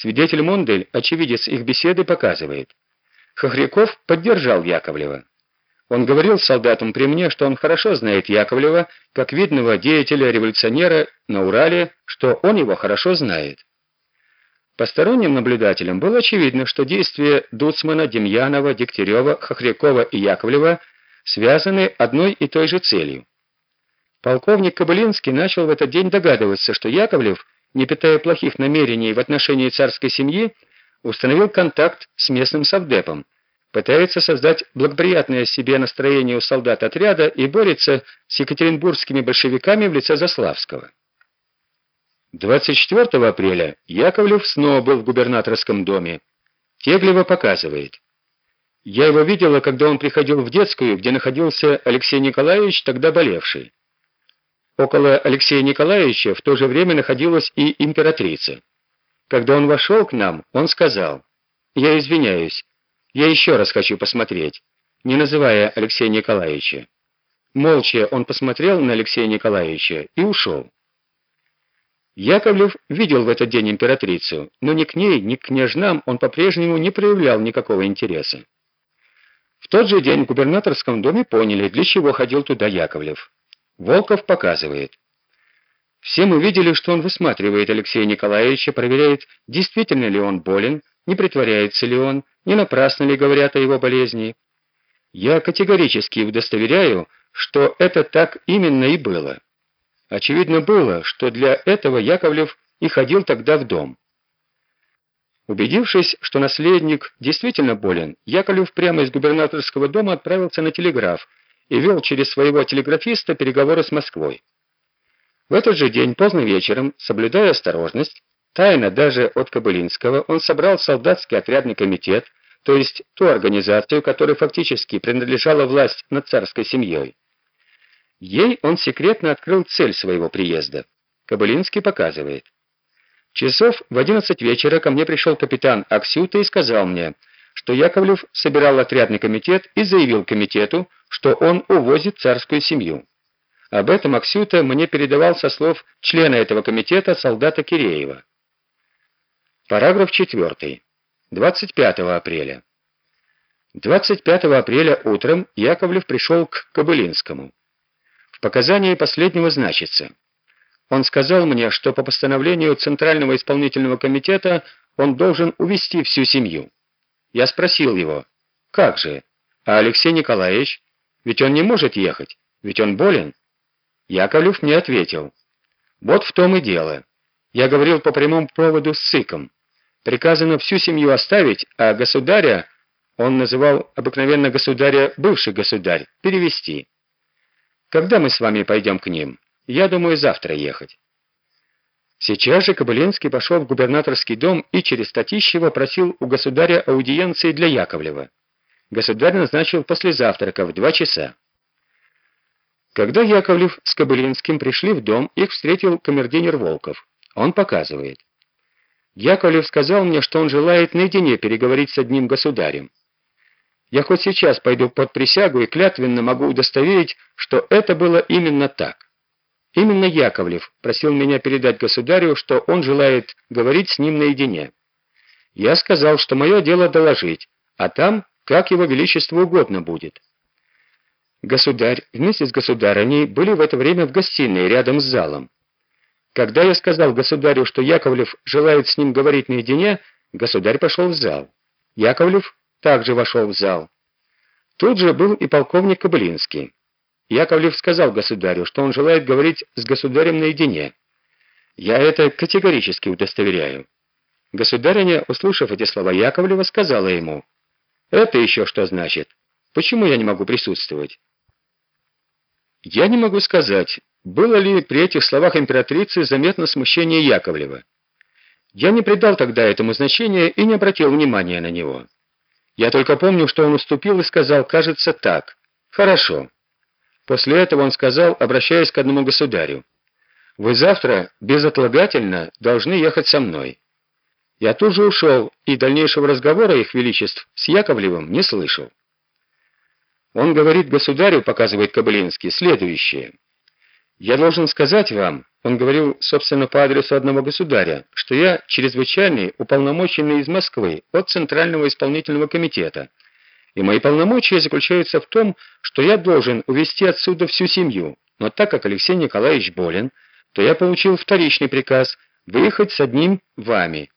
Свидетель Мондель, очевидец их беседы, показывает. Хохряков поддержал Яковлева. Он говорил солдатам при мне, что он хорошо знает Яковлева, как видного деятеля-революционера на Урале, что он его хорошо знает. Посторонним наблюдателям было очевидно, что действия Дуцмана, Демьянова, Дегтярева, Хохрякова и Яковлева связаны одной и той же целью. Полковник Кобылинский начал в этот день догадываться, что Яковлев, не питая плохих намерений в отношении царской семьи, установил контакт с местным совдепом, пытается создать благоприятное себе настроение у солдат отряда и борется с екатеринбургскими большевиками в лице Заславского. 24 апреля Яковлев снова был в губернаторском доме. Теглева показывает. Я его видела, когда он приходил в детскую, где находился Алексей Николаевич, тогда болевший. Около Алексея Николаевича в то же время находилась и императрица. Когда он вошел к нам, он сказал: "Я извиняюсь, я еще раз хочу посмотреть, не называя Алексея Николаевича. Молча он посмотрел на Алексея Николаевича и ушел. Яковлев видел в этот день императрицу, но ни к ней, ни к княжнам он по-прежнему не проявлял никакого интереса. В тот же день в губернаторском доме поняли, для чего ходил туда Яковлев. Волков показывает. Все мы видели, что он высматривает Алексея Николаевича, проверяет, действительно ли он болен, не притворяется ли он, не напрасно ли говорят о его болезни. Я категорически удостоверяю, что это так именно и было. Очевидно было, что для этого Яковлев и ходил тогда в дом. Убедившись, что наследник действительно болен, Яковлев прямо из губернаторского дома отправился на телеграф и вел через своего телеграфиста переговоры с Москвой. В этот же день поздно вечером, соблюдая осторожность, Тайно даже от Кобылинского он собрал солдатский отрядный комитет, то есть ту организацию, которой фактически принадлежала власть над царской семьей. Ей он секретно открыл цель своего приезда. Кобылинский показывает. Часов в 11 вечера ко мне пришел капитан Аксюта и сказал мне, что Яковлев собирал отрядный комитет и заявил комитету, что он увозит царскую семью. Об этом Аксюта мне передавал со слов члена этого комитета солдата Киреева. Параграф 4. 25 апреля. 25 апреля утром Яковлев пришел к Кобылинскому. В показании последнего значится: Он сказал мне, что по постановлению Центрального исполнительного комитета он должен увести всю семью. Я спросил его: "Как же? А Алексей Николаевич? Ведь он не может ехать, ведь он болен?" Яковлев мне ответил: "Вот в том и дело. Я говорил по прямому проводу с Сыком. Приказано всю семью оставить, а государя, он называл обыкновенно государя бывший государь, перевести. Когда мы с вами пойдем к ним? Я думаю, завтра ехать. Сейчас же Кобылинский пошел в губернаторский дом и через Татищева просил у государя аудиенции для Яковлева. Государь назначил после завтрака в два часа. Когда Яковлев с Кобылинским пришли в дом, их встретил камердинер Волков. Он показывает. Яковлев сказал мне, что он желает наедине переговорить с одним государем. Я хоть сейчас пойду под присягу и клятвенно могу удостоверить, что это было именно так. Именно Яковлев просил меня передать государю, что он желает говорить с ним наедине. Я сказал, что мое дело доложить, а там как его величеству угодно будет. Государь вместе с государыней были в это время в гостиной рядом с залом. Когда я сказал государю, что Яковлев желает с ним говорить наедине, государь пошел в зал. Яковлев также вошел в зал. Тут же был и полковник Кобылинский. Яковлев сказал государю, что он желает говорить с государем наедине. Я это категорически удостоверяю. Государыня, услышав эти слова Яковлева, сказала ему: "Это еще что значит? Почему я не могу присутствовать?" Я не могу сказать, было ли при этих словах императрицы заметно смущение Яковлева. Я не придал тогда этому значения и не обратил внимания на него. Я только помню, что он уступил и сказал, кажется, так. Хорошо. После этого он сказал, обращаясь к одному государю: "Вы завтра безотлагательно должны ехать со мной". Я тут же ушел и дальнейшего разговора их величеств с Яковлевым не слышал. Он говорит государю, показывает Кобылинский, следующее: "Я должен сказать вам, он говорил, собственно, по адресу одного государя, что я чрезвычайный уполномоченный из Москвы от Центрального исполнительного комитета. И мои полномочия заключаются в том, что я должен увезти отсюда всю семью. Но так как Алексей Николаевич болен, то я получил вторичный приказ выехать с одним вами.